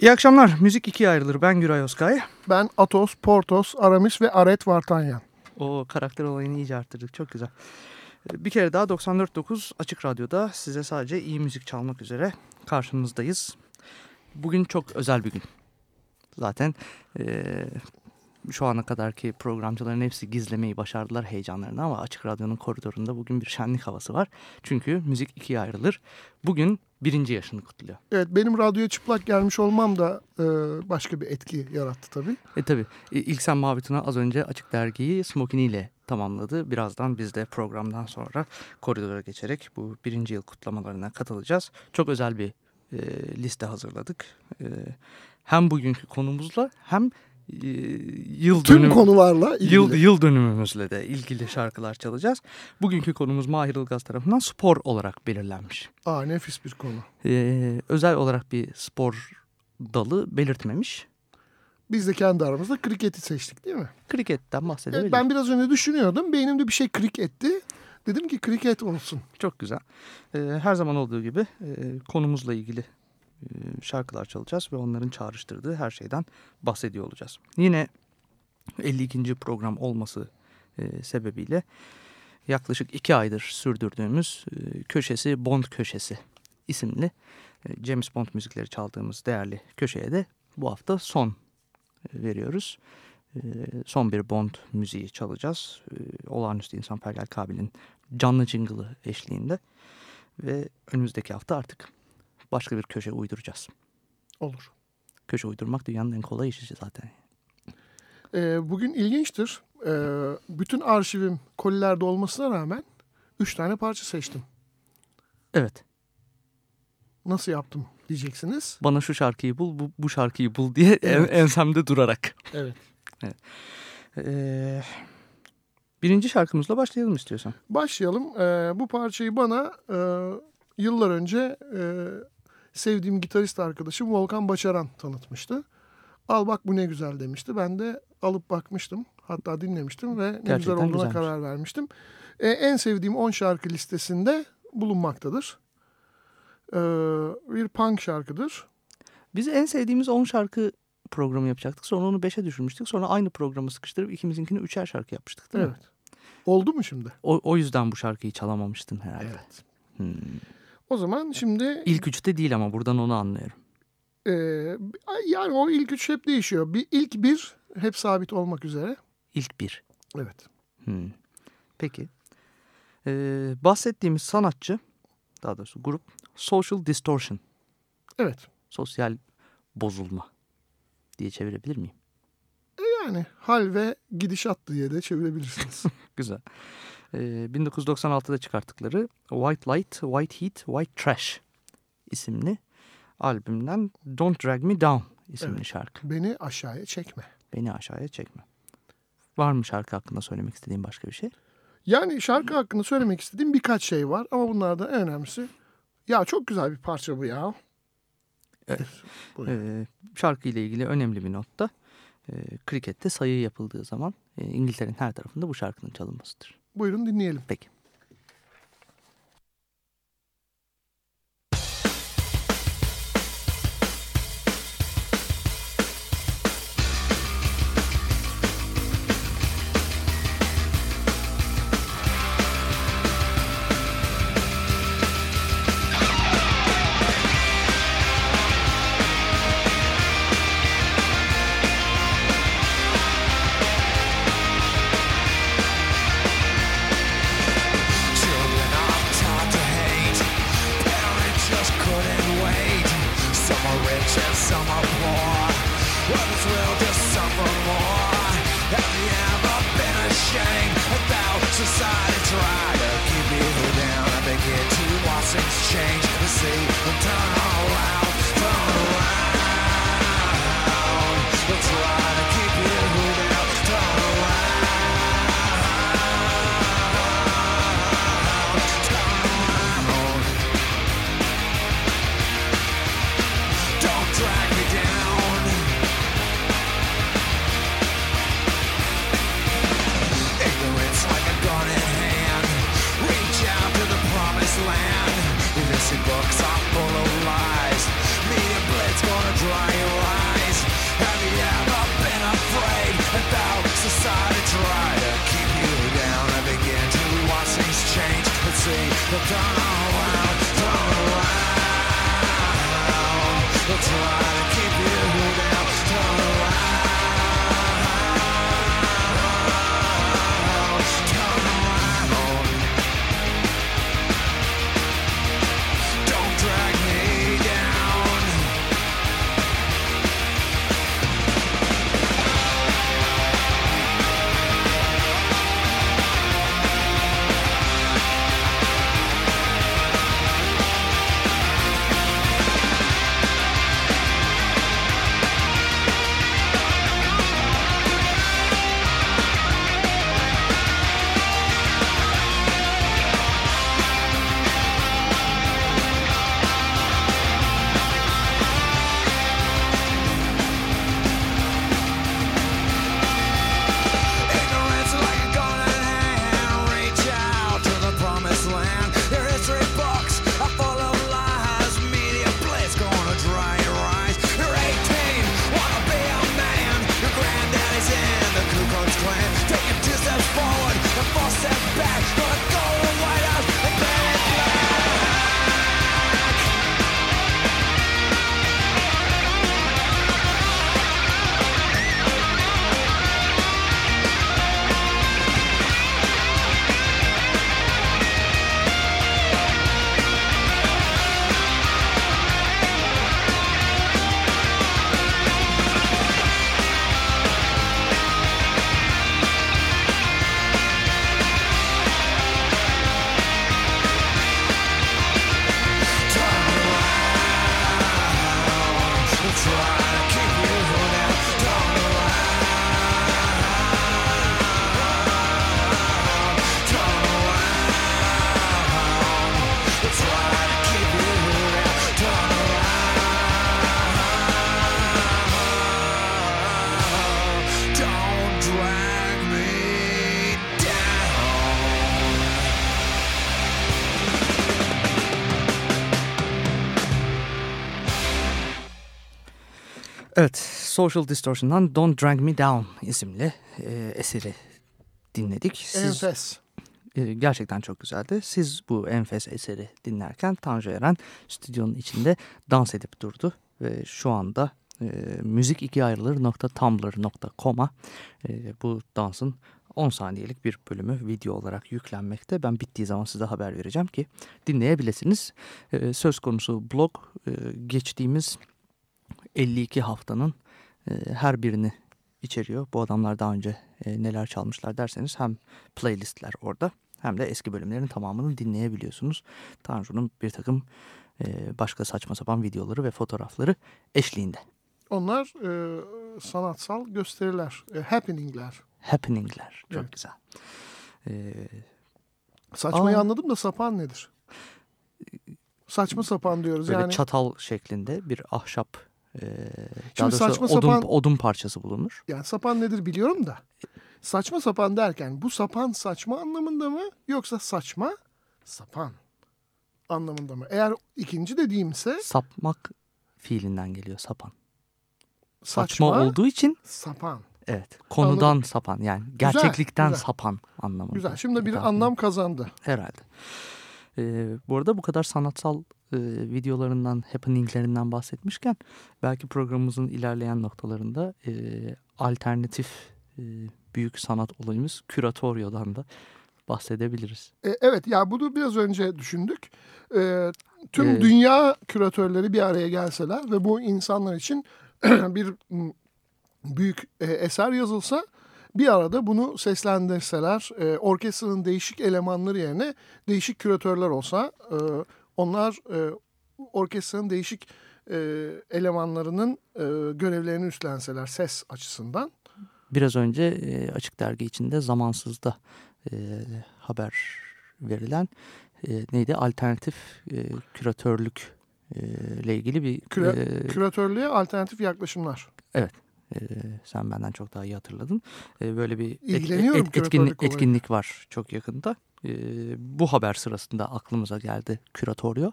İyi akşamlar. Müzik ikiye ayrılır. Ben Güray Oskay. Ben Atos, Portos, Aramis ve Aret Vartanyan. O karakter olayını iyice arttırdık. Çok güzel. Bir kere daha 94.9 Açık Radyo'da size sadece iyi müzik çalmak üzere karşınızdayız. Bugün çok özel bir gün. Zaten e, şu ana kadarki programcıların hepsi gizlemeyi başardılar heyecanlarını ama Açık Radyo'nun koridorunda bugün bir şenlik havası var. Çünkü müzik ikiye ayrılır. Bugün birinci yaşını kutluyor. Evet benim radyoya çıplak gelmiş olmam da e, başka bir etki yarattı tabii. E tabii ilk sen Mavi Tuna az önce Açık Dergi'yi Smokini ile tamamladı. Birazdan biz de programdan sonra koridora geçerek bu birinci yıl kutlamalarına katılacağız. Çok özel bir e, liste hazırladık. E, hem bugünkü konumuzla hem yıl Tüm dönüm, konularla ilgili. Yıl, yıl dönümümüzle de ilgili şarkılar çalacağız. Bugünkü konumuz Mahir Ilgaz tarafından spor olarak belirlenmiş. Aa nefis bir konu. E, özel olarak bir spor dalı belirtmemiş. Biz de kendi aramızda kriketi seçtik değil mi? Kriketten bahsedebiliriz. Evet, ben biraz önce düşünüyordum. Beynimde bir şey kriketti. Dedim ki kriket olsun. Çok güzel. Ee, her zaman olduğu gibi e, konumuzla ilgili şarkılar çalacağız ve onların çağrıştırdığı her şeyden bahsediyor olacağız. Yine 52. program olması e, sebebiyle yaklaşık iki aydır sürdürdüğümüz e, köşesi Bond Köşesi isimli e, James Bond müzikleri çaldığımız değerli köşeye de bu hafta son e, veriyoruz. E, son bir Bond müziği çalacağız. E, Olağanüstü İnsan Pergel Kabil'in canlı jingle'ı eşliğinde. Ve önümüzdeki hafta artık başka bir köşe uyduracağız. Olur. Köşe uydurmak dünyanın en kolay işi zaten. Ee, bugün ilginçtir. Ee, bütün arşivim kolilerde olmasına rağmen üç tane parça seçtim. Evet. Nasıl yaptım diyeceksiniz. Bana şu şarkıyı bul, bu, bu şarkıyı bul diye evet. ensemde durarak. Evet. evet. Ee, birinci şarkımızla başlayalım istiyorsan. Başlayalım. Ee, bu parçayı bana e, yıllar önce e, sevdiğim gitarist arkadaşım Volkan Başaran tanıtmıştı. Al bak bu ne güzel demişti. Ben de alıp bakmıştım. Hatta dinlemiştim ve ne Gerçekten güzel olduğuna güzelmiş. karar vermiştim. Ee, en sevdiğim 10 şarkı listesinde bulunmaktadır. Ee, bir punk şarkıdır. Biz en sevdiğimiz 10 şarkı programı yapacaktık. Sonra onu 5'e düşürmüştük. Sonra aynı programı sıkıştırıp ikimizinkini 3'er şarkı yapmıştık değil evet. mi? Oldu mu şimdi? O, o yüzden bu şarkıyı çalamamıştın herhalde. Evet. Hmm. O zaman şimdi... İlk üçte değil ama buradan onu anlıyorum. E, yani o ilk üç hep değişiyor. Bir, ilk bir hep sabit olmak üzere. İlk bir. Evet. Hmm. Peki. Ee, bahsettiğimiz sanatçı, daha doğrusu grup Social Distortion. Evet. Sosyal bozulma diye çevirebilir miyim? E yani hal ve gidişat diye de çevirebilirsiniz. Güzel. Ee, 1996'da çıkarttıkları White Light, White Heat, White Trash isimli albümden Don't Drag Me Down isimli Evet. şarkı. Beni aşağıya çekme. Beni aşağıya çekme. Var mı şarkı hakkında söylemek istediğin başka bir şey? Yani şarkı hakkında söylemek istediğim birkaç şey var ama bunlardan en önemlisi ya çok güzel bir parça bu ya. Evet. Ee, şarkı ile ilgili önemli bir not da e, krikette sayı yapıldığı zaman e, İngiltere'nin her tarafında bu şarkının çalınmasıdır. Buyurun dinleyelim. Peki. the dawn. Social Distortion'dan Don't Drag Me Down isimli e, eseri dinledik. Siz, Enfes. e, gerçekten çok güzeldi. Siz bu enfes eseri dinlerken Tanju Eren stüdyonun içinde dans edip durdu. Ve şu anda e, müzik ikiye ayrılır.tumblr.com'a e, bu dansın 10 saniyelik bir bölümü video olarak yüklenmekte. Ben bittiği zaman size haber vereceğim ki dinleyebilirsiniz. E, söz konusu blog e, geçtiğimiz 52 haftanın e, her birini içeriyor. Bu adamlar daha önce e, neler çalmışlar derseniz hem playlistler orada hem de eski bölümlerin tamamını dinleyebiliyorsunuz. Tanju'nun bir takım e, başka saçma sapan videoları ve fotoğrafları eşliğinde. Onlar e, sanatsal gösteriler, e, happeningler. Happeningler çok Evet. güzel. E, Saçmayı Aa. anladım da sapan nedir? Saçma sapan diyoruz böyle yani. çatal şeklinde bir ahşap e, daha Şimdi doğrusu saçma odun, sapan- odun parçası bulunur. Yani sapan nedir biliyorum da. Saçma sapan derken bu sapan saçma anlamında mı yoksa saçma sapan anlamında mı? Eğer ikinci dediğimse Sapmak fiilinden geliyor sapan. saçma, Saçma olduğu için sapan. Evet. Konudan Anladım. sapan yani gerçeklikten güzel. sapan anlamında. Güzel. Şimdi bir anlam kazandı. Herhalde. Ee, bu arada bu kadar sanatsal e, videolarından, happeninglerinden bahsetmişken belki programımızın ilerleyen noktalarında e, alternatif e, büyük sanat olayımız küratoryodan da bahsedebiliriz. E, evet ya bunu biraz önce düşündük. E, tüm Ee, dünya küratörleri bir araya gelseler ve bu insanlar için bir büyük e, eser yazılsa bir arada bunu seslendirseler e, orkestranın değişik elemanları yerine değişik küratörler olsa e, onlar e, orkestranın değişik e, elemanlarının e, görevlerini üstlenseler ses açısından Biraz önce e, Açık Dergi içinde Zamansız'da e, haber verilen e, neydi? Alternatif e, küratörlük e, ile ilgili bir küra, e, küratörlüğe alternatif yaklaşımlar. e, sen benden çok daha iyi hatırladın. E, böyle bir et- et- etkinlik, etkinlik var çok yakında. E, bu haber sırasında aklımıza geldi küratoryo.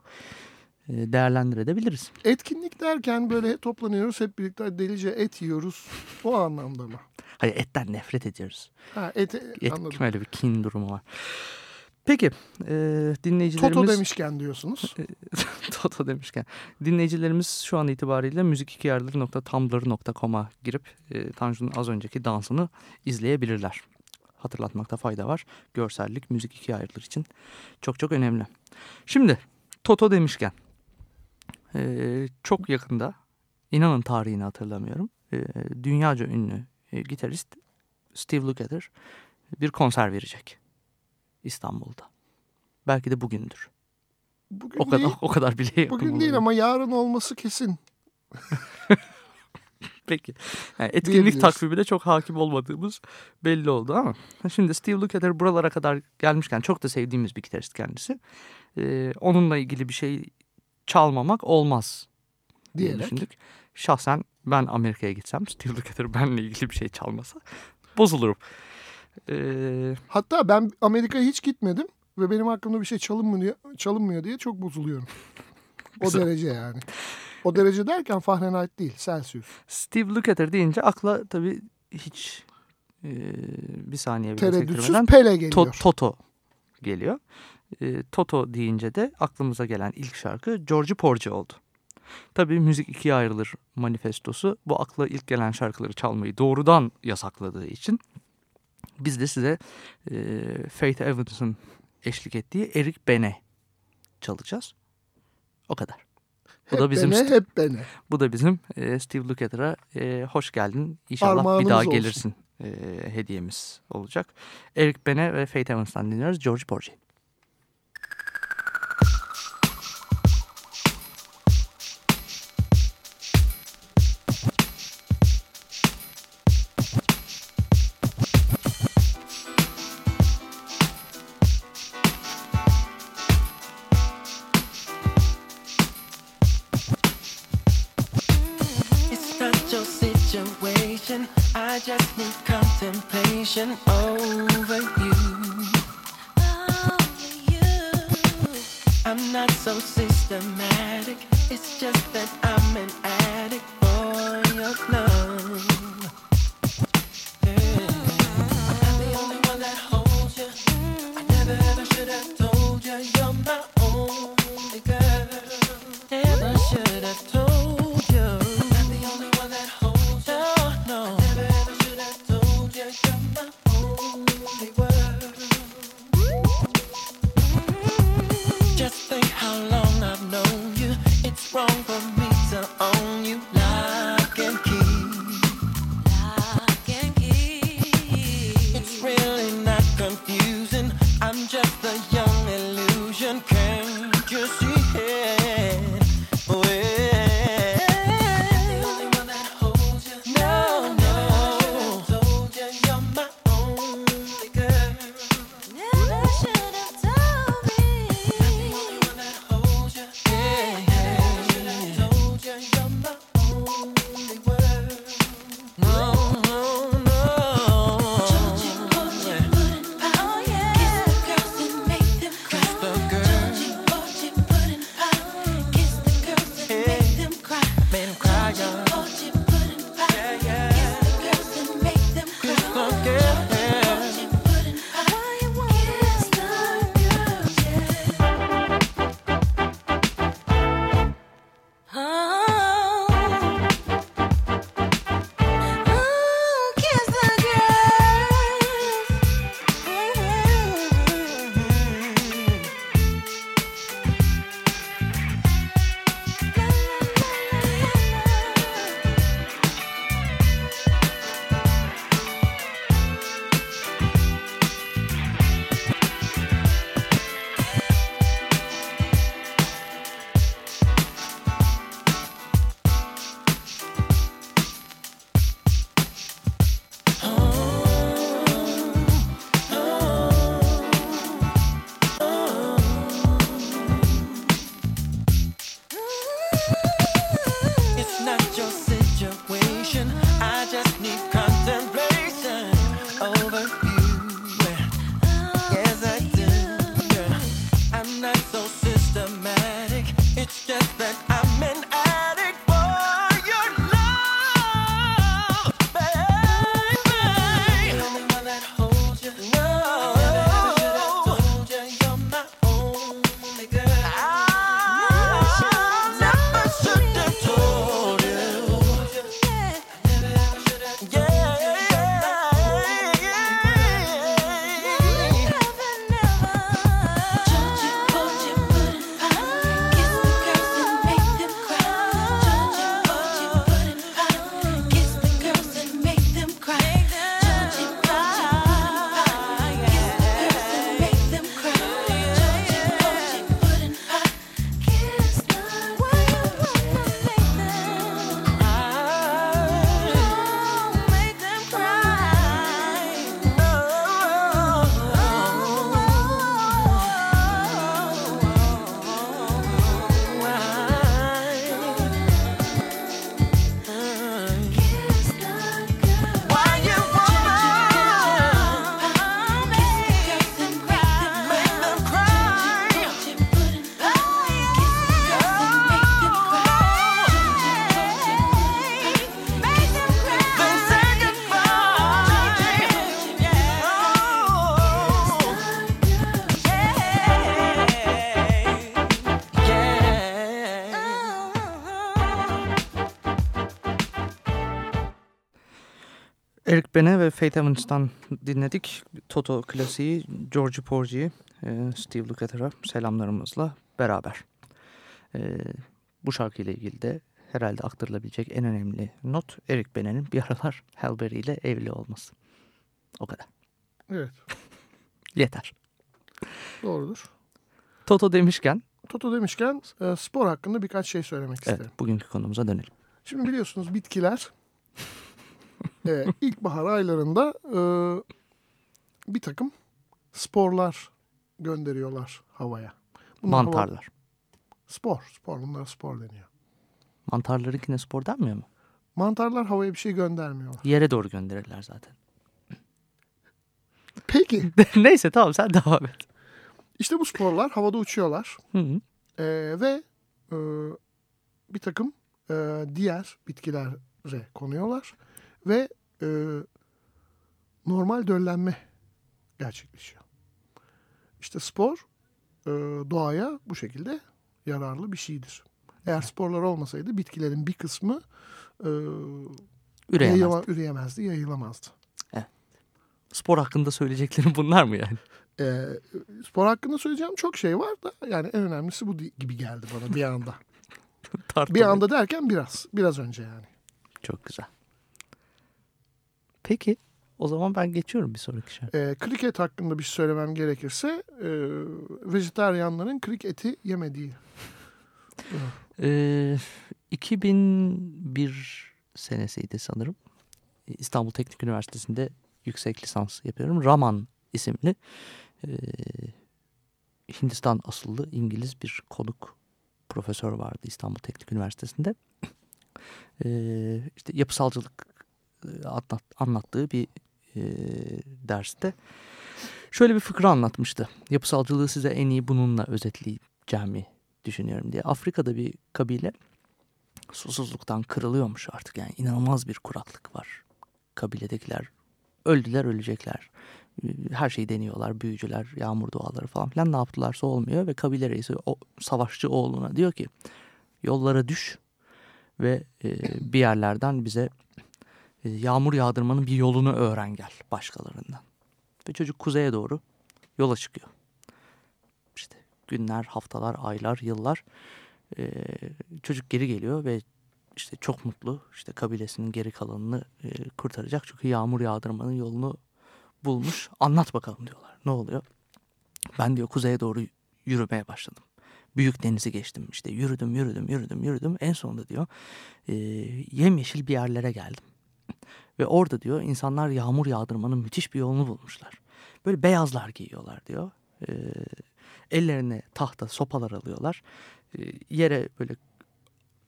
E, değerlendirebiliriz. Etkinlik derken böyle toplanıyoruz hep birlikte delice et yiyoruz. O anlamda mı? Hayır etten nefret ediyoruz. Ha, et, Et, anladım. öyle bir kin durumu var. Peki e, dinleyicilerimiz... Toto demişken diyorsunuz. Toto demişken. Dinleyicilerimiz şu an itibariyle müzik2yarları.tumblr.com'a girip e, Tanju'nun az önceki dansını izleyebilirler. Hatırlatmakta fayda var. Görsellik müzik iki ayrılır için çok çok önemli. Şimdi Toto demişken e, çok yakında inanın tarihini hatırlamıyorum. E, dünyaca ünlü e, gitarist Steve Lukather bir konser verecek İstanbul'da. Belki de bugündür. Bugün O kadar değil, o kadar bile bugün değil ama yarın olması kesin. Peki. Yani etkinlik takvimine çok hakim olmadığımız belli oldu ama. Şimdi Steve Lukather buralara kadar gelmişken çok da sevdiğimiz bir gitarist kendisi. Ee, onunla ilgili bir şey çalmamak olmaz diye Diyerek. düşündük. Şahsen ben Amerika'ya gitsem Steve Lukather benimle ilgili bir şey çalmasa bozulurum. Ee, Hatta ben Amerika'ya hiç gitmedim ve benim hakkımda bir şey çalınmıyor, çalınmıyor diye çok bozuluyorum. O derece yani. O derece derken Fahrenheit değil, Celsius. Steve Lukather deyince akla tabii hiç e, bir saniye bile Tereddütsüz Pele geliyor. To- Toto geliyor. E, Toto deyince de aklımıza gelen ilk şarkı George Porgy oldu. Tabii müzik ikiye ayrılır manifestosu bu akla ilk gelen şarkıları çalmayı doğrudan yasakladığı için biz de size e, Faith Evans'ın eşlik ettiği Eric Bene çalacağız. O kadar. Bu hep da bizim bene, hep bene. bu da bizim e, Steve Lukather'a e, hoş geldin. İnşallah bir Armağanımız daha olsun. gelirsin e, hediyemiz olacak. Eric Bene ve Faith Evans'tan dinliyoruz. George Porgy. So systematic. It's just that I'm an addict for your love. Yeah. Bene ve Faith Evans'tan dinledik. Toto klasiği, Georgie Porgy, e, Steve Lukather'a selamlarımızla beraber. E, bu şarkıyla ilgili de herhalde aktarılabilecek en önemli not Eric Bene'nin bir aralar Halle Berry ile evli olması. O kadar. Evet Yeter. doğrudur. Toto demişken Toto demişken e, spor hakkında birkaç şey söylemek evet, isterim. bugünkü konumuza dönelim. Şimdi biliyorsunuz bitkiler e, ilkbahar aylarında e, bir takım sporlar gönderiyorlar havaya. Bunlar hava- Mantarlar. spor, spor. Bunlara spor deniyor. Mantarlarınkine spor denmiyor mu? Mantarlar havaya bir şey göndermiyorlar. Yere doğru gönderirler zaten. Peki Neyse tamam sen devam et. işte bu sporlar havada uçuyorlar Hı -hı. e, ve e, bir takım e, diğer bitkilere konuyorlar ve e, normal döllenme gerçekleşiyor. İşte spor e, doğaya bu şekilde yararlı bir şeydir. Eğer sporlar olmasaydı bitkilerin bir kısmı e, Üreyemez. yayıla- üreyemezdi, yayılamazdı. Spor hakkında söyleyeceklerim bunlar mı yani? E, spor hakkında söyleyeceğim çok şey var da yani en önemlisi bu gibi geldi bana bir anda. bir anda derken biraz, biraz önce yani. Çok güzel. Peki o zaman ben geçiyorum bir sonraki şarkı. E, kriket hakkında bir şey söylemem gerekirse e, vejetaryenlerin krik eti yemediği. Ee, 2001 senesiydi sanırım. İstanbul Teknik Üniversitesi'nde yüksek lisans yapıyorum. Raman isimli e, Hindistan asıllı İngiliz bir konuk profesör vardı İstanbul Teknik Üniversitesi'nde. E, işte yapısalcılık e, anlat, anlattığı bir e, derste şöyle bir fıkra anlatmıştı. Yapısalcılığı size en iyi bununla özetleyeceğimi düşünüyorum diye. Afrika'da bir kabile susuzluktan kırılıyormuş artık yani inanılmaz bir kuraklık var. Kabiledekiler öldüler ölecekler. Her şeyi deniyorlar büyücüler yağmur duaları falan filan ne yaptılarsa olmuyor ve kabile reisi o savaşçı oğluna diyor ki yollara düş ve e, bir yerlerden bize e, yağmur yağdırmanın bir yolunu öğren gel başkalarından. Ve çocuk kuzeye doğru yola çıkıyor. İşte günler, haftalar, aylar, yıllar e, çocuk geri geliyor ve işte çok mutlu işte kabilesinin geri kalanını e, kurtaracak çünkü yağmur yağdırmanın yolunu bulmuş. Anlat bakalım diyorlar. Ne oluyor? Ben diyor kuzeye doğru yürümeye başladım. Büyük denizi geçtim işte yürüdüm yürüdüm yürüdüm yürüdüm en sonunda diyor e, yemyeşil bir yerlere geldim. Ve orada diyor insanlar yağmur yağdırmanın müthiş bir yolunu bulmuşlar. Böyle beyazlar giyiyorlar diyor. E, ellerine tahta sopalar alıyorlar. E, yere böyle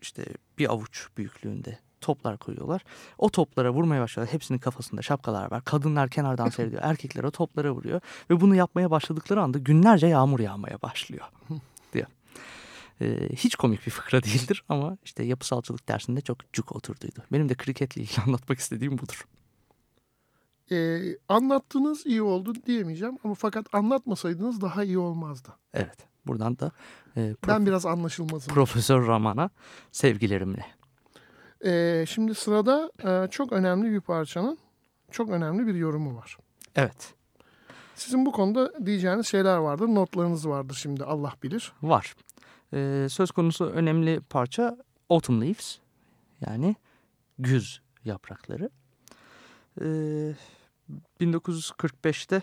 işte bir avuç büyüklüğünde toplar koyuyorlar. O toplara vurmaya başlıyorlar. Hepsinin kafasında şapkalar var. Kadınlar kenardan seyrediyor. Erkekler o toplara vuruyor. Ve bunu yapmaya başladıkları anda günlerce yağmur yağmaya başlıyor Ee, hiç komik bir fıkra değildir ama işte yapısalcılık dersinde çok cuk oturduydu. Benim de kriketle ilgili anlatmak istediğim budur. E, anlattığınız iyi oldu diyemeyeceğim ama fakat anlatmasaydınız daha iyi olmazdı. Evet. Buradan da e, Ben biraz anlaşılmazım. Profesör Raman'a sevgilerimle. Ee, şimdi sırada e, çok önemli bir parçanın çok önemli bir yorumu var. Evet Sizin bu konuda diyeceğiniz şeyler vardır, notlarınız vardır şimdi Allah bilir. var. E, söz konusu önemli parça Autumn Leaves yani güz yaprakları. E, 1945'te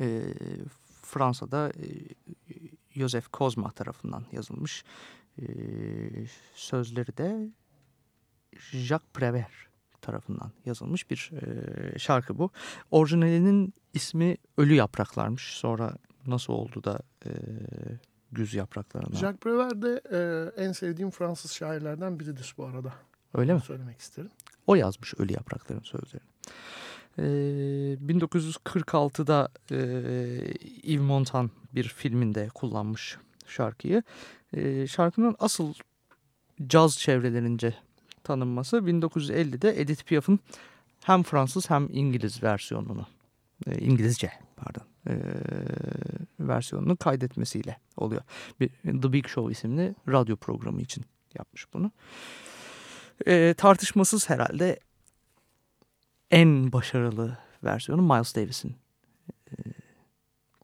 e, Fransa'da e, Joseph Kozma tarafından yazılmış. E, sözleri de Jacques Prévert tarafından yazılmış bir e, şarkı bu. Orijinalinin ismi Ölü Yapraklarmış. Sonra nasıl oldu da e, güz yapraklarına? Jacques Prévert de e, en sevdiğim Fransız şairlerden biridir bu arada. Öyle mi? Söylemek isterim. O yazmış Ölü Yaprakların sözlerini. Ee, 1946'da e, Yves Montand bir filminde kullanmış şarkıyı. Ee, şarkının asıl caz çevrelerince tanınması 1950'de Edith Piaf'ın hem Fransız hem İngiliz versiyonunu, e, İngilizce pardon, e, versiyonunu kaydetmesiyle oluyor. Bir, The Big Show isimli radyo programı için yapmış bunu. E, tartışmasız herhalde en başarılı versiyonu Miles Davis'in e,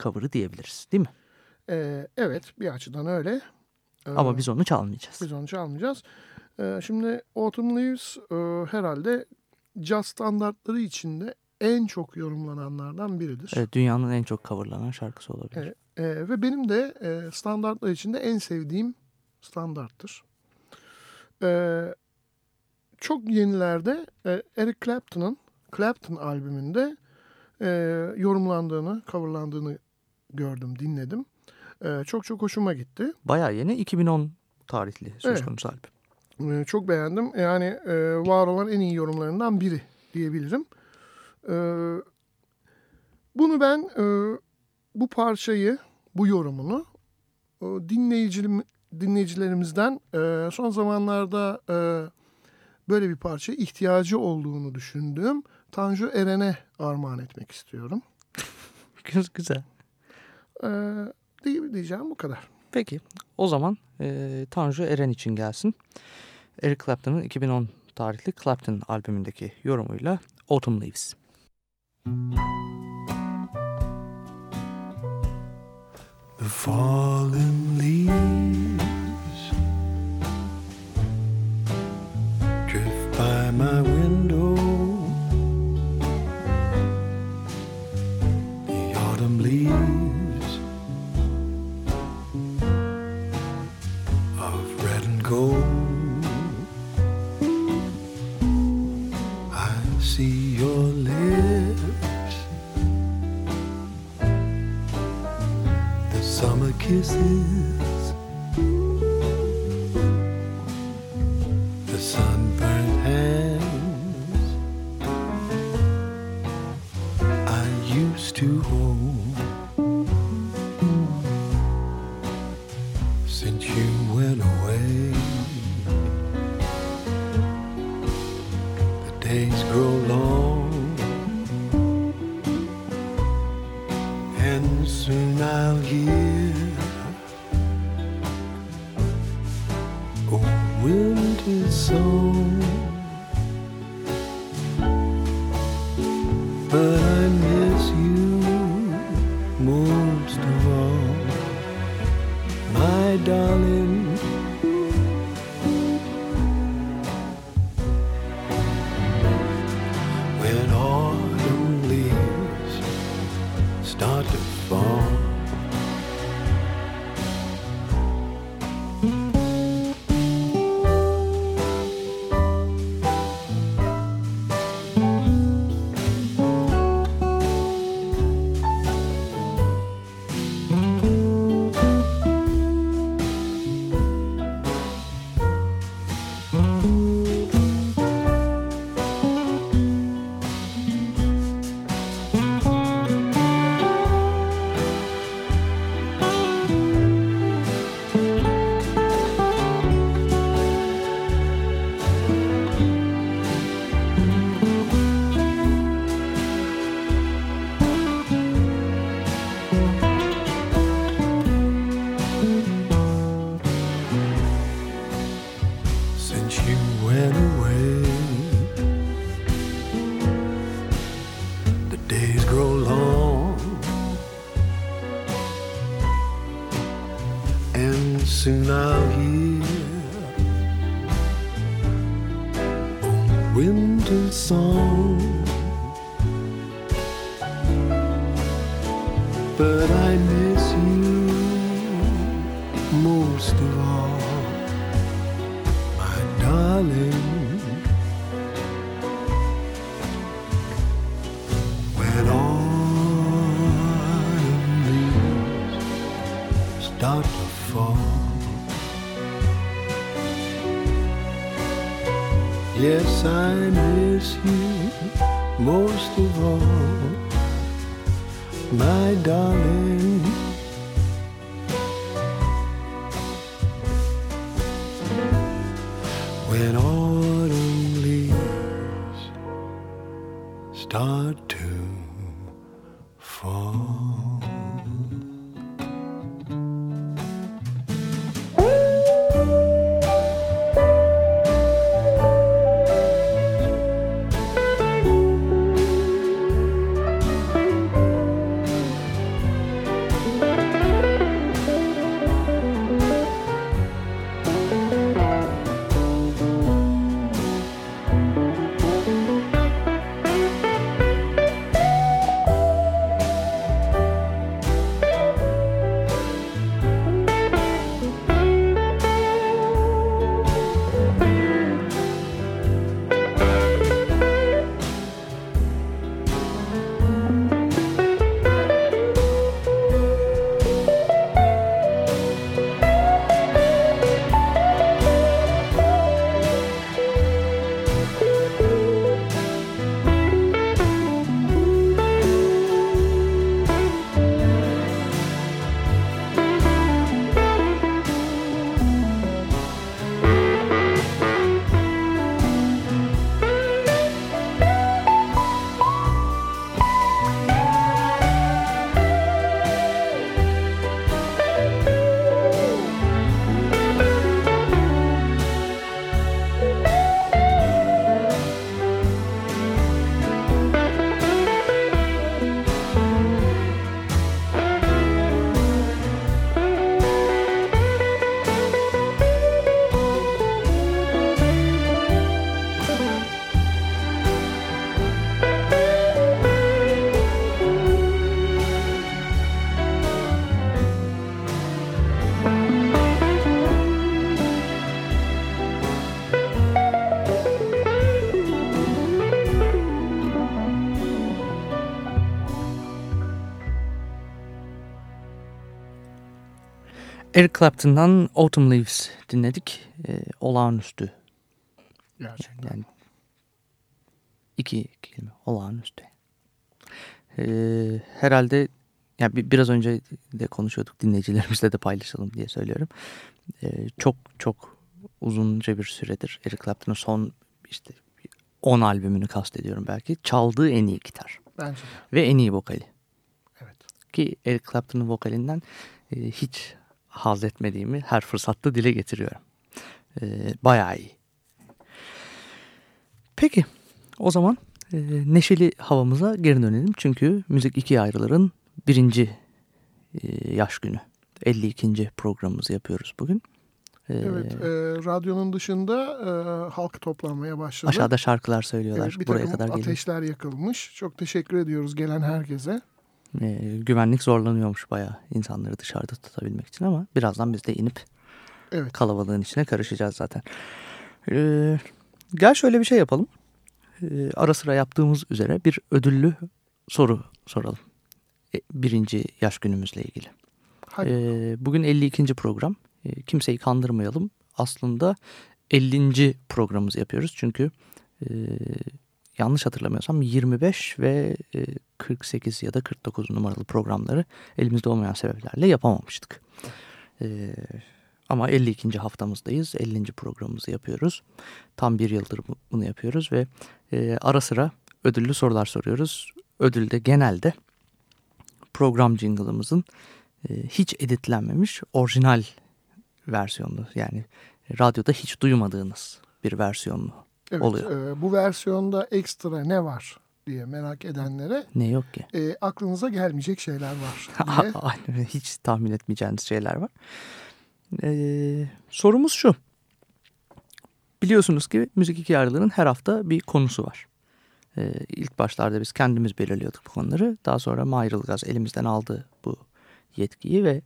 cover'ı diyebiliriz değil mi? E, evet bir açıdan öyle. E, Ama biz onu çalmayacağız. Biz onu çalmayacağız. E, şimdi Autumn Leaves e, herhalde caz standartları içinde en çok yorumlananlardan biridir. Evet, dünyanın en çok coverlanan şarkısı olabilir. Evet. E, ve benim de e, standartlar içinde en sevdiğim standarttır. E, çok yenilerde e, Eric Clapton'ın Clapton albümünde e, yorumlandığını, coverlandığını gördüm, dinledim. E, çok çok hoşuma gitti. Bayağı yeni 2010 tarihli söz Evet. konusu albüm. E, çok beğendim. Yani e, var olan en iyi yorumlarından biri diyebilirim. E, bunu ben e, bu parçayı, bu yorumunu e, dinleyicilim, dinleyicilerimizden e, son zamanlarda e, böyle bir parça ihtiyacı olduğunu düşündüğüm Tanju Eren'e armağan etmek istiyorum. Güzel. E, diye- diyeceğim bu kadar. Peki o zaman e, Tanju Eren için gelsin. Eric Clapton'ın 2010 tarihli Clapton albümündeki yorumuyla Autumn Leaves. The fallen leaves drift by my window. Kisses, soon I autumn leaves start to Eric Clapton'dan Autumn Leaves dinledik. Ee, olağanüstü. Gerçekten. Yani iki kelime olağanüstü. Ee, herhalde yani bi- biraz önce de konuşuyorduk dinleyicilerimizle de paylaşalım diye söylüyorum. Ee, çok çok uzunca bir süredir Eric Clapton'ın son işte 10 albümünü kastediyorum belki. Çaldığı en iyi gitar Bence ve en iyi vokali. Evet. Ki Eric Clapton'ın vokalinden e, hiç haz etmediğimi her fırsatta dile getiriyorum. E, bayağı iyi. Peki o zaman e, neşeli havamıza geri dönelim. Çünkü Müzik İkiye Ayrılar'ın birinci e, yaş günü. 52. programımızı yapıyoruz bugün. E, Evet. e, radyonun dışında e, halk toplanmaya başladı. aşağıda şarkılar söylüyorlar. Evet, bir Buraya kadar ateşler yakılmış. Çok teşekkür ediyoruz gelen herkese. E, güvenlik zorlanıyormuş bayağı insanları dışarıda tutabilmek için ama birazdan biz de inip Evet. kalabalığın içine karışacağız zaten. Ee, gel şöyle bir şey yapalım. Ee, ara sıra yaptığımız üzere bir ödüllü soru soralım. E, birinci yaş günümüzle ilgili. Hadi. Ee, bugün 52. program. Ee, kimseyi kandırmayalım. Aslında 50. programımızı yapıyoruz. Çünkü e, yanlış hatırlamıyorsam 25 ve e, 48 ya da 49 numaralı programları elimizde olmayan sebeplerle yapamamıştık. Ee, ama 52. haftamızdayız. 50. programımızı yapıyoruz. Tam bir yıldır bu- bunu yapıyoruz ve e, ara sıra ödüllü sorular soruyoruz. Ödülde genelde program jingle'ımızın e, hiç editlenmemiş orijinal versiyonu yani radyoda hiç duymadığınız bir versiyonu evet, oluyor. e, bu versiyonda ekstra ne var diye merak edenlere Ne yok ki? e, aklınıza gelmeyecek şeyler var diye. Aynen, hiç tahmin etmeyeceğiniz şeyler var. Ee, sorumuz şu. Biliyorsunuz ki Müzik İki Yarıları'nın her hafta bir konusu var. Ee, ilk başlarda biz kendimiz belirliyorduk bu konuları. Daha sonra Mahir Ilgaz elimizden aldı bu yetkiyi ve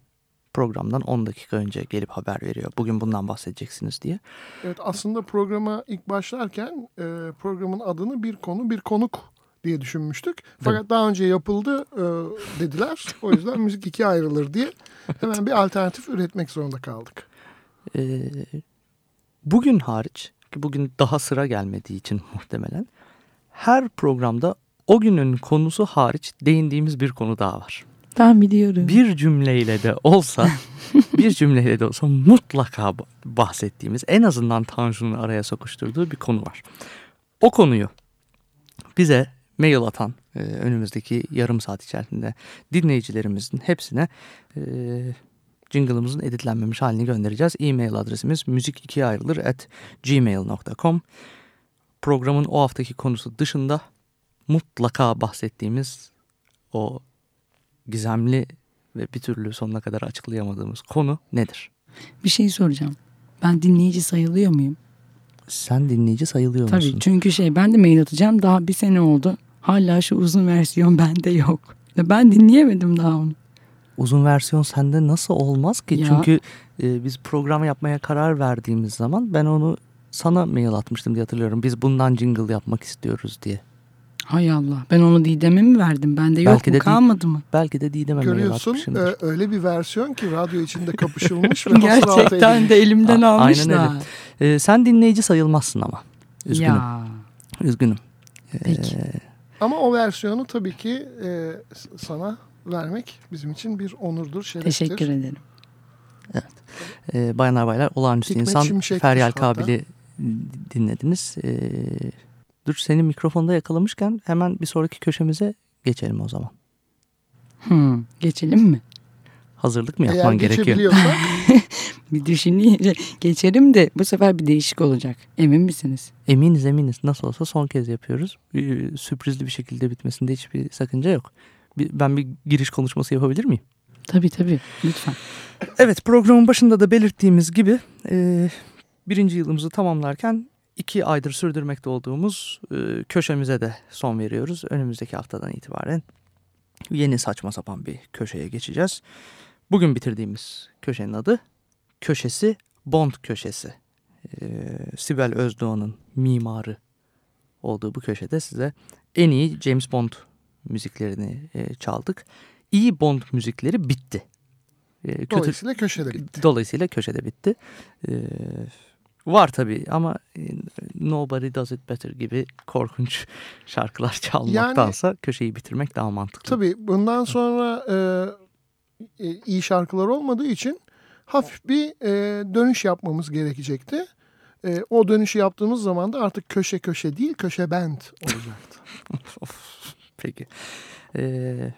programdan 10 dakika önce gelip haber veriyor. Bugün bundan bahsedeceksiniz diye. Evet aslında programa ilk başlarken e, programın adını bir konu bir konuk diye düşünmüştük. Fakat daha önce yapıldı e, dediler. O yüzden müzik ikiye ayrılır diye hemen bir alternatif üretmek zorunda kaldık. Ee, bugün hariç ki bugün daha sıra gelmediği için muhtemelen her programda o günün konusu hariç değindiğimiz bir konu daha var. Ben biliyorum. Bir cümleyle de olsa bir cümleyle de olsa mutlaka bahsettiğimiz en azından Tanju'nun araya sokuşturduğu bir konu var. O konuyu bize mail atan e, önümüzdeki yarım saat içerisinde dinleyicilerimizin hepsine e, jingle'ımızın editlenmemiş halini göndereceğiz. E-mail adresimiz müzik ikiye ayrılır at gmail.com Programın o haftaki konusu dışında mutlaka bahsettiğimiz o gizemli ve bir türlü sonuna kadar açıklayamadığımız konu nedir? Bir şey soracağım. Ben dinleyici sayılıyor muyum? Sen dinleyici sayılıyor Tabii musun? çünkü şey ben de mail atacağım. Daha bir sene oldu. Hala şu uzun versiyon bende yok. Ve ben dinleyemedim daha onu. Uzun versiyon sende nasıl olmaz ki? Ya. Çünkü e, biz program yapmaya karar verdiğimiz zaman ben onu sana mail atmıştım diye hatırlıyorum. Biz bundan jingle yapmak istiyoruz diye. Hay Allah. Ben onu Didem'e mi verdim? Bende yok Belki mu? de Kalmadı mı? Belki de Didem'e Görüyorsun e, öyle bir versiyon ki radyo içinde kapışılmış ve Gerçekten de elimden A- aynen almışlar. E, sen dinleyici sayılmazsın ama. Üzgünüm. Ya. Üzgünüm. E, Peki. Ama o versiyonu tabii ki e, sana vermek bizim için bir onurdur, şereftir. Teşekkür ederim. e, bayanlar baylar olağanüstü Hikmet insan Feryal. Kabil'i dinlediniz. E, dur seni mikrofonda yakalamışken hemen bir sonraki köşemize geçelim o zaman. Hmm, geçelim mi? Hazırlık mı Eğer yapman gerekiyor? geçebiliyorsak Bir düşüneyim. Geçerim de bu sefer bir değişik olacak. Emin misiniz? Eminiz eminiz. Nasıl olsa son kez yapıyoruz. Ee, Sürprizli bir şekilde bitmesinde hiçbir sakınca yok. Bir- Ben bir giriş konuşması yapabilir miyim? Tabii tabii. Lütfen. Evet programın başında da belirttiğimiz gibi e, birinci yılımızı tamamlarken iki aydır sürdürmekte olduğumuz e, köşemize de son veriyoruz. Önümüzdeki haftadan itibaren yeni saçma sapan bir köşeye geçeceğiz. Bugün bitirdiğimiz köşenin adı Köşesi Bond Köşesi. E, Sibel Özdoğan'ın mimarı olduğu bu köşede size en iyi James Bond müziklerini e, çaldık. İyi Bond müzikleri bitti. E, kötü, dolayısıyla köşede bitti. Dolayısıyla köşede bitti. Ee, var tabii ama e, Nobody Does It Better gibi korkunç şarkılar çalmaktansa köşeyi bitirmek daha mantıklı. Tabii bundan sonra e, e, iyi şarkılar olmadığı için hafif bir e, dönüş yapmamız gerekecekti. E, o dönüşü yaptığımız zaman da artık köşe köşe değil köşe band olacaktı. Peki. Ee,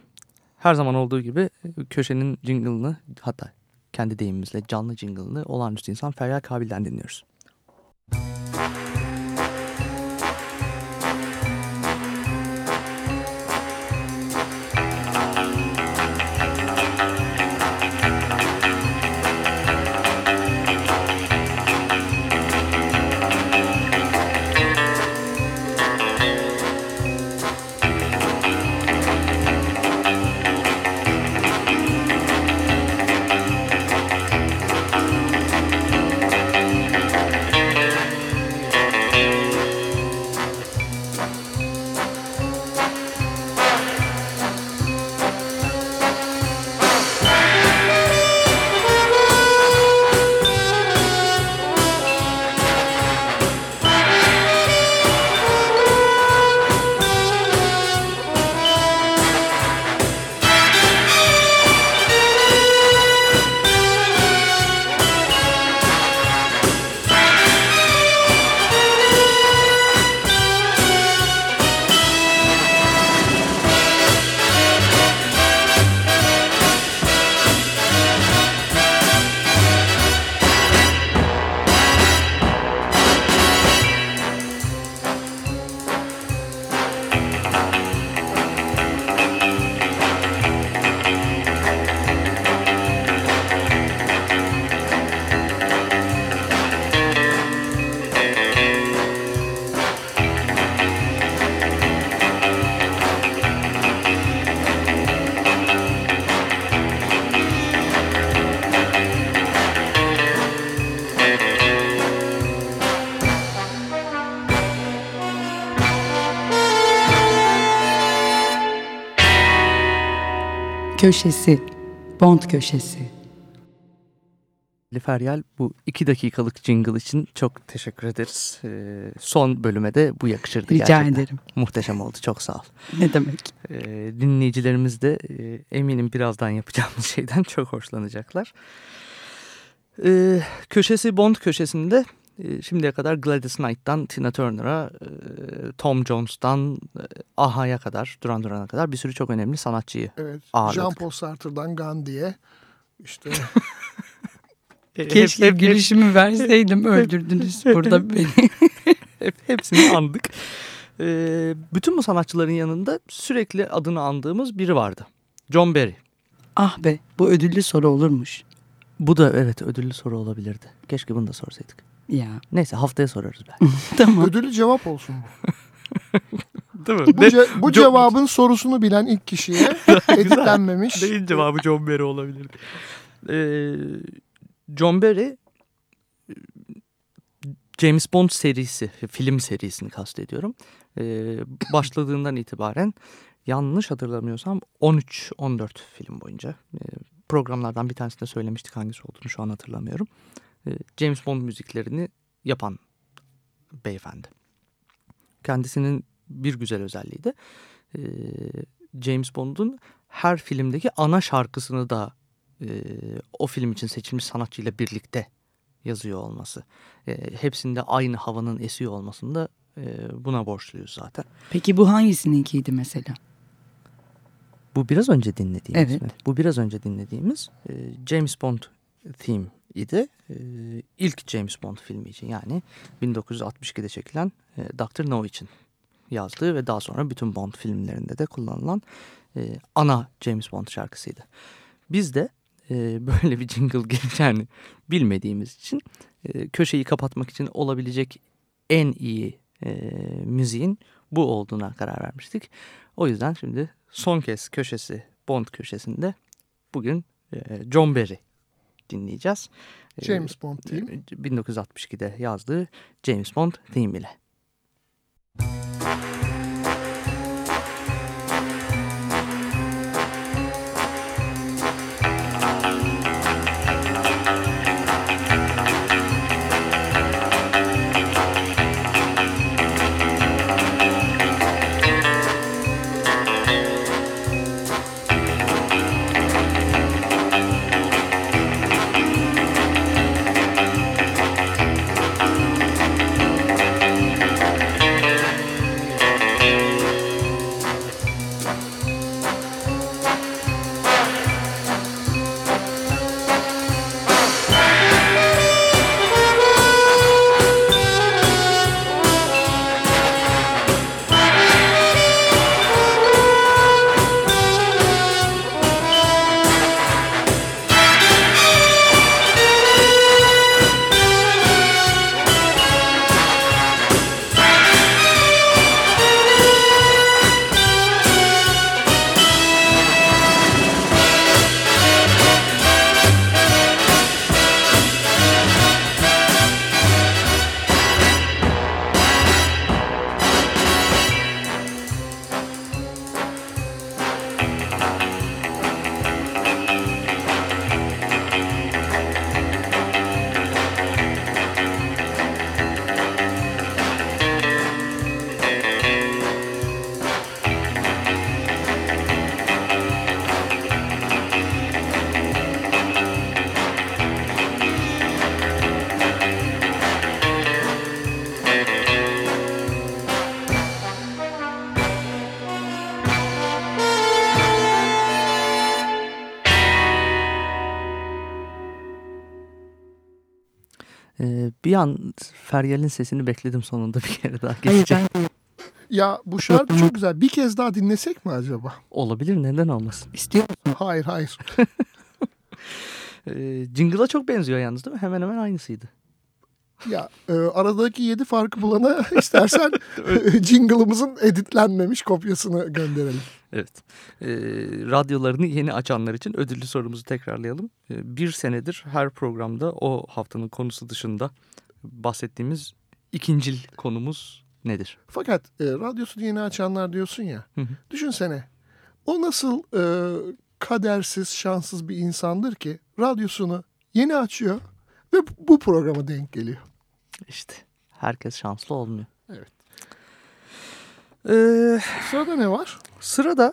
her zaman olduğu gibi köşenin jingle'ını hatta kendi deyimimizle canlı jingle'ını olağanüstü insan Feryal Kabil'den dinliyoruz. Köşesi, Bond köşesi. Ali Feryal bu iki dakikalık jingle için çok teşekkür ederiz. Ee, son bölüme de bu yakışırdı Rica gerçekten. ederim. Muhteşem oldu çok sağ ol. Ne demek? Ee, dinleyicilerimiz de e, eminim birazdan yapacağımız şeyden çok hoşlanacaklar. Ee, köşesi Bond köşesinde şimdiye kadar Gladys Knight'tan Tina Turner'a, e, Tom Jones'tan e, Aha'ya kadar, Duran Duran'a kadar bir sürü çok önemli sanatçıyı. Evet. Ağırladık. Jean-Paul Sartre'dan Gandhi'ye işte Keşke gülüşümü verseydim öldürdünüz burada beni. Hep, hepsini andık. Ee, bütün bu sanatçıların yanında sürekli adını andığımız biri vardı. John Barry. ah be bu ödüllü soru olurmuş. Bu da evet ödüllü soru olabilirdi. Keşke bunu da sorsaydık. Ya Neyse haftaya sorarız belki. tamam. ödüllü cevap olsun bu. Değil mi? Bu, ce- bu cevabın sorusunu bilen ilk kişiye editlenmemiş. Değil cevabı John Barry olabilir. Ee, John Barry James Bond serisi, film serisini kastediyorum. Ee, başladığından itibaren yanlış hatırlamıyorsam 13-14 film boyunca e, programlardan bir tanesinde söylemiştik hangisi olduğunu şu an hatırlamıyorum. Ee, James Bond müziklerini yapan beyefendi. Kendisinin bir güzel özelliği de e, James Bond'un her filmdeki ana şarkısını da e, o film için seçilmiş sanatçıyla birlikte yazıyor olması. E, hepsinde aynı havanın esiyor olmasını da e, buna borçluyuz zaten. Peki bu hangisininkiydi mesela? Bu biraz önce dinlediğimiz Evet. mi? Bu biraz önce dinlediğimiz e, James Bond theme idi. E, ilk James Bond filmi için yani 1962'de çekilen e, Dr. No için yazdığı ve daha sonra bütün Bond filmlerinde de kullanılan e, ana James Bond şarkısıydı. Biz de e, böyle bir jingle geleceğini bilmediğimiz için e, köşeyi kapatmak için olabilecek en iyi müziğin bu olduğuna karar vermiştik. O yüzden şimdi son kez köşesi Bond köşesinde bugün John Barry dinleyeceğiz. E, James Bond değil. e, 1962'de yazdığı James Bond theme ile. E, bir an Feryal'in sesini bekledim sonunda bir kere daha ben Ya bu şarkı çok güzel. Bir kez daha dinlesek mi acaba? Olabilir neden olmasın. istiyor musun? Hayır hayır. E, Jingle'a çok benziyor yalnız değil mi? Hemen hemen aynısıydı. Ya e, aradaki yedi farkı bulana istersen jingle'ımızın editlenmemiş kopyasını gönderelim. Evet. Ee, radyolarını yeni açanlar için ödüllü sorumuzu tekrarlayalım. Ee, bir senedir her programda o haftanın konusu dışında bahsettiğimiz ikincil konumuz nedir? Fakat e, radyosunu yeni açanlar diyorsun ya. Hı hı. Düşünsene. O nasıl e, kadersiz, şanssız bir insandır ki radyosunu yeni açıyor ve bu programa denk geliyor. İşte herkes şanslı olmuyor. Evet. Ee, Sırada ne var? Sırada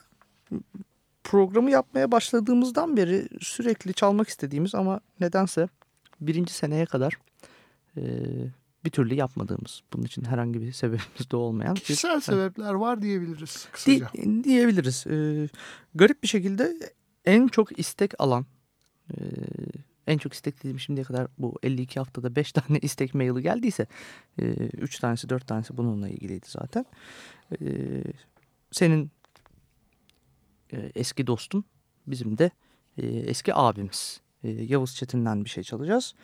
programı yapmaya başladığımızdan beri sürekli çalmak istediğimiz ama nedense birinci seneye kadar e, bir türlü yapmadığımız, bunun için herhangi bir sebebimiz de olmayan bir- Kişisel sebepler var diyebiliriz kısaca. Di- diyebiliriz. Ee, garip bir şekilde en çok istek alan, e, en çok istek dediğim şimdiye kadar bu 52 haftada 5 tane istek maili geldiyse 3 tanesi 4 tanesi bununla ilgiliydi zaten. Senin eski dostun bizim de eski abimiz Yavuz Çetin'den bir şey çalacağız.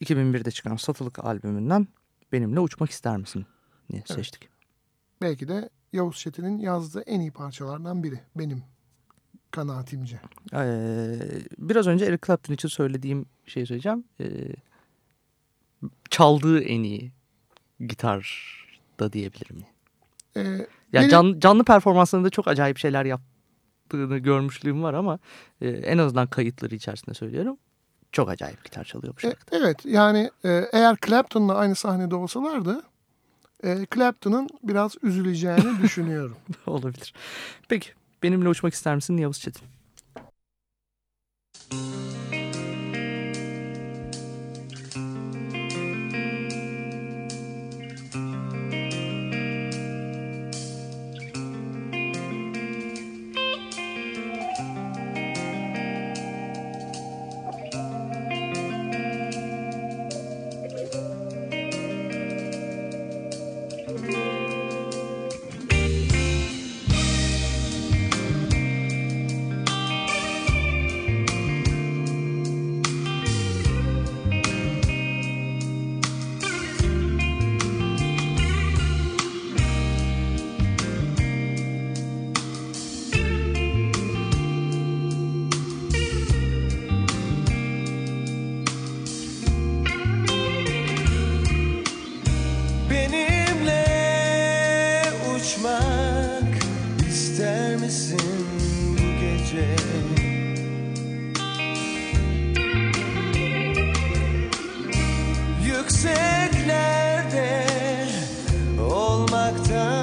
2001'de çıkan Satılık albümünden Benimle Uçmak İster Misin diye seçtik. Belki de Yavuz Çetin'in yazdığı en iyi parçalardan biri benim kanaatimce. Ee, biraz önce Eric Clapton için söylediğim şeyi söyleyeceğim. Ee, çaldığı en iyi gitar da diyebilirim. Ee, Ya benim- can, canlı performanslarında çok acayip şeyler yaptığını görmüşlüğüm var ama e, en azından kayıtları içerisinde söylüyorum. Çok acayip gitar çalıyor bu E, şarkı. evet yani e, eğer Clapton'la aynı sahnede olsalardı e, Clapton'ın biraz üzüleceğini düşünüyorum. Olabilir. Peki benimle uçmak ister misin Yavuz Çetin? Так.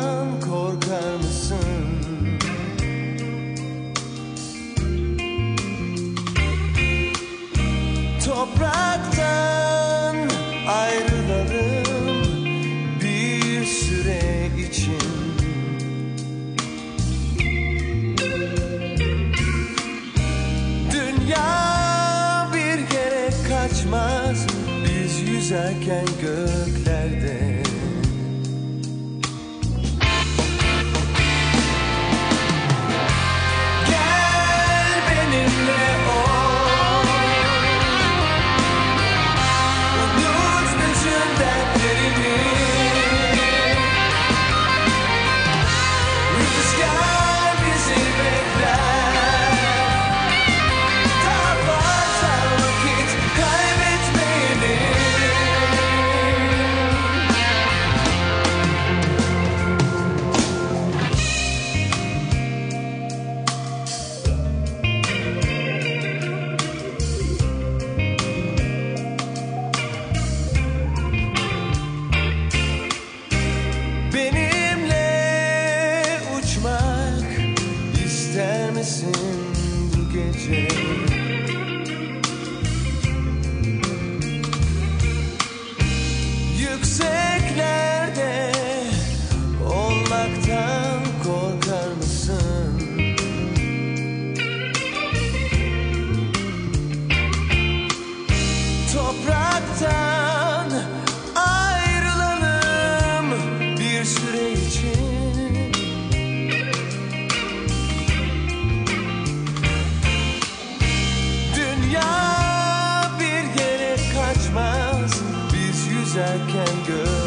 I can go.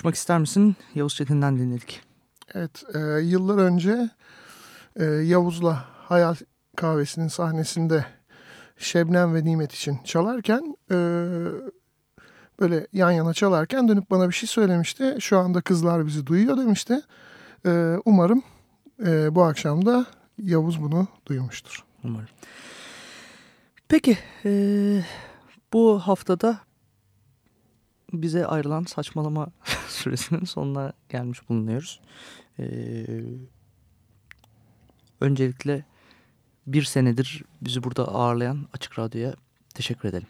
Uçmak ister misin? Yavuz Çetin'den dinledik. Evet, e, yıllar önce e, Yavuz'la Hayal Kahvesi'nin sahnesinde Şebnem ve Nimet için çalarken e, böyle yan yana çalarken dönüp bana bir şey söylemişti. Şu anda kızlar bizi duyuyor demişti. E, umarım e, bu akşam da Yavuz bunu duymuştur. Umarım. Peki eee, bu haftada bize ayrılan saçmalama süresinin sonuna gelmiş bulunuyoruz. Eee, öncelikle bir senedir bizi burada ağırlayan Açık Radyo'ya teşekkür edelim.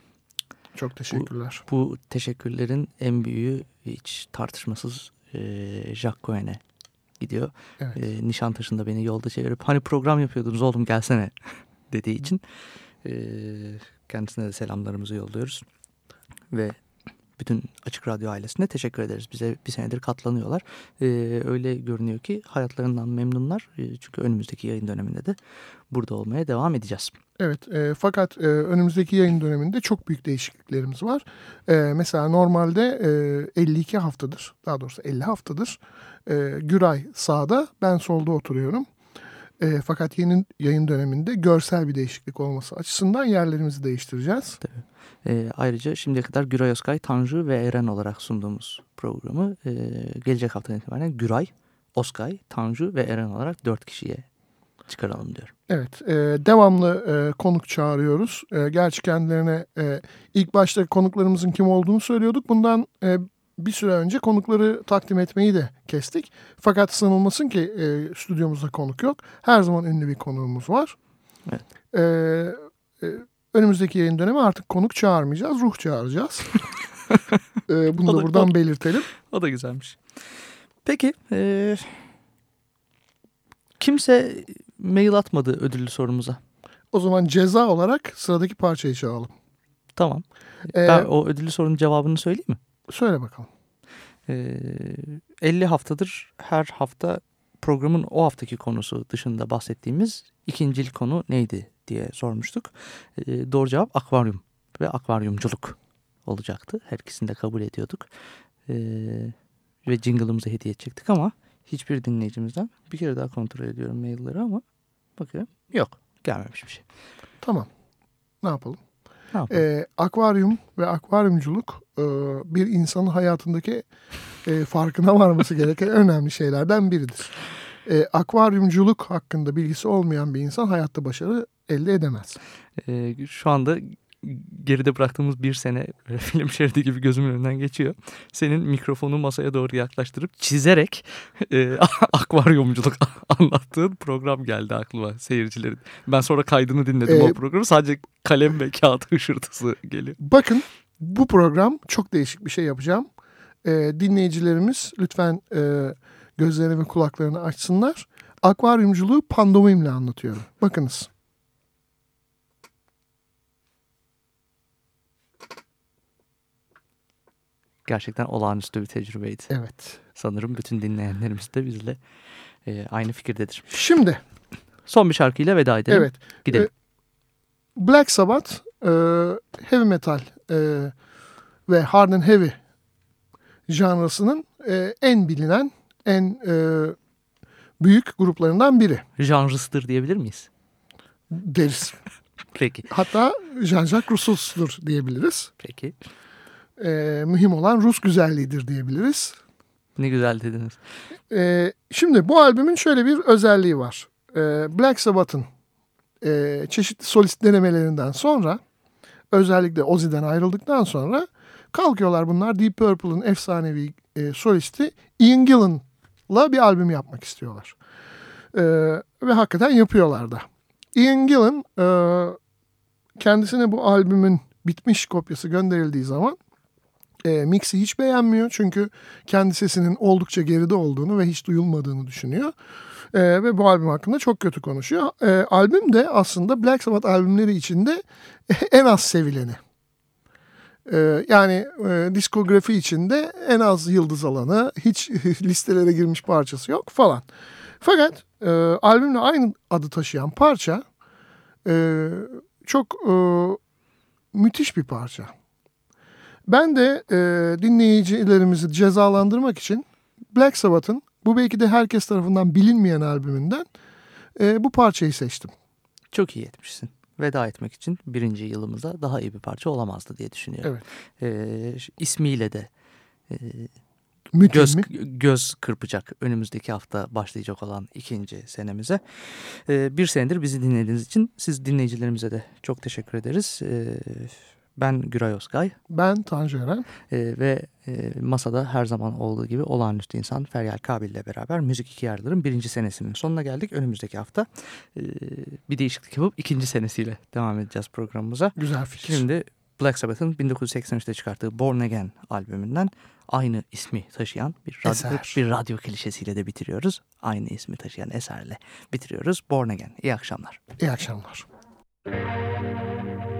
Çok teşekkürler. Bu teşekkürlerin en büyüğü hiç tartışmasız eee Jacques Cohen'e gidiyor. Evet. E, Nişantaşı'nda beni yolda çevirip hani program yapıyordunuz oğlum gelsene dediği için e, kendisine de selamlarımızı yolluyoruz. Ve bütün Açık Radyo ailesine teşekkür ederiz. Bize bir senedir katlanıyorlar. E, öyle görünüyor ki hayatlarından memnunlar. E, çünkü önümüzdeki yayın döneminde de burada olmaya devam edeceğiz. Evet e, fakat e, önümüzdeki yayın döneminde çok büyük değişikliklerimiz var. E, mesela normalde e, 52 haftadır daha doğrusu 50 haftadır e, Güray sağda ben solda oturuyorum. E, fakat yeni yayın döneminde görsel bir değişiklik olması açısından yerlerimizi değiştireceğiz. E, ayrıca şimdiye kadar Güray Özkay, Tanju ve Eren olarak sunduğumuz programı e, gelecek haftadan itibaren Güray, Oskay, Tanju ve Eren olarak dört kişiye çıkaralım diyorum. Evet, e, devamlı e, konuk çağırıyoruz. E, gerçi kendilerine e, ilk başta konuklarımızın kim olduğunu söylüyorduk. Bundan e, bir süre önce konukları takdim etmeyi de kestik. Fakat sanılmasın ki e, stüdyomuzda konuk yok. Her zaman ünlü bir konuğumuz var. Evet. E, e, önümüzdeki yayın dönemi artık konuk çağırmayacağız, ruh çağıracağız. e, bunu da da- buradan o- belirtelim. O da güzelmiş. Peki. e, kimse mail atmadı ödüllü sorumuza. O zaman ceza olarak sıradaki parçayı çalalım. Tamam. Ee, Ben o ödüllü sorunun cevabını söyleyeyim mi? Söyle bakalım. Ee, 50 haftadır her hafta programın o haftaki konusu dışında bahsettiğimiz ikincil konu neydi diye sormuştuk. Ee, doğru cevap akvaryum ve akvaryumculuk olacaktı. Her ikisini de kabul ediyorduk. Ee, ve jingle'ımızı hediye edecektik ama hiçbir dinleyicimizden bir kere daha kontrol ediyorum mailleri ama bakıyorum yok gelmemiş bir şey. Tamam. Ne yapalım? Ee, akvaryum ve akvaryumculuk e, bir insanın hayatındaki e, farkına varması gereken önemli şeylerden biridir. E, akvaryumculuk hakkında bilgisi olmayan bir insan hayatta başarı elde edemez. Ee, şu anda geride bıraktığımız bir sene film şeridi gibi gözümün önünden geçiyor. Senin mikrofonu masaya doğru yaklaştırıp çizerek e, akvaryumculuk anlattığın program geldi aklıma seyircilerin. Ben sonra kaydını dinledim Ee, o programı. Sadece kalem ve kağıt hışırtısı geliyor. Bakın bu program çok değişik bir şey yapacağım. E, dinleyicilerimiz lütfen e, gözlerini ve kulaklarını açsınlar. Akvaryumculuğu pandomimle anlatıyorum. Bakınız. Gerçekten olağanüstü bir tecrübeydi. Evet. Sanırım bütün dinleyenlerimiz de bizle e, aynı fikirdedir. Şimdi Son bir şarkıyla veda edelim. evet Gidelim. Black Sabbath e, heavy metal e, ve hard and heavy janrasının e, en bilinen, en e, büyük gruplarından biri Janrısıdır diyebilir miyiz? deriz. Peki. Hatta Jean-Jacques Rousseau'dur diyebiliriz. Peki. E, mühim olan Rus güzelliğidir diyebiliriz. Ne güzel dediniz. E, şimdi bu albümün şöyle bir özelliği var. E, Black Sabbath'ın e, çeşitli solist denemelerinden sonra özellikle Ozzy'den ayrıldıktan sonra kalkıyorlar bunlar Deep Purple'ın efsanevi e, solisti Ian Gillan'la bir albüm yapmak istiyorlar. E, ve hakikaten yapıyorlar da. Ian Gillan e, kendisine bu albümün bitmiş kopyası gönderildiği zaman e, mix'i hiç beğenmiyor. Çünkü kendi sesinin oldukça geride olduğunu ve hiç duyulmadığını düşünüyor. E, ve bu albüm hakkında çok kötü konuşuyor. E, albüm de aslında Black Sabbath albümleri içinde en az sevileni. E, yani e, diskografi içinde en az yıldız alanı, hiç listelere girmiş parçası yok falan. Fakat e, albümle aynı adı taşıyan parça e, çok e, müthiş bir parça. Ben de e, dinleyicilerimizi cezalandırmak için Black Sabbath'ın bu belki de herkes tarafından bilinmeyen albümünden e, bu parçayı seçtim. Çok iyi etmişsin. Veda etmek için birinci yılımıza daha iyi bir parça olamazdı diye düşünüyorum. Ee, ş- ismiyle de e, Müthiş göz mi? göz kırpacak önümüzdeki hafta başlayacak olan ikinci senemize. Ee, bir senedir bizi dinlediğiniz için siz dinleyicilerimize de çok teşekkür ederiz. Ee, ben Güray Özkay Ben Tanju Eren. ee, ve e, masada her zaman olduğu gibi olağanüstü insan Feryal Kabil ile beraber Müzik İki Yarılar'ın birinci senesinin sonuna geldik. Önümüzdeki hafta e, bir değişiklik yapıp ikinci senesiyle devam edeceğiz programımıza. Güzel fikir. Şimdi Black Sabbath'ın 1983'te çıkarttığı Born Again albümünden aynı ismi taşıyan bir radyo, Eser. bir radyo klişesiyle de bitiriyoruz. Aynı ismi taşıyan eserle bitiriyoruz. Born Again. İyi akşamlar. İyi akşamlar. And